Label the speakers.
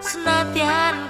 Speaker 1: senantian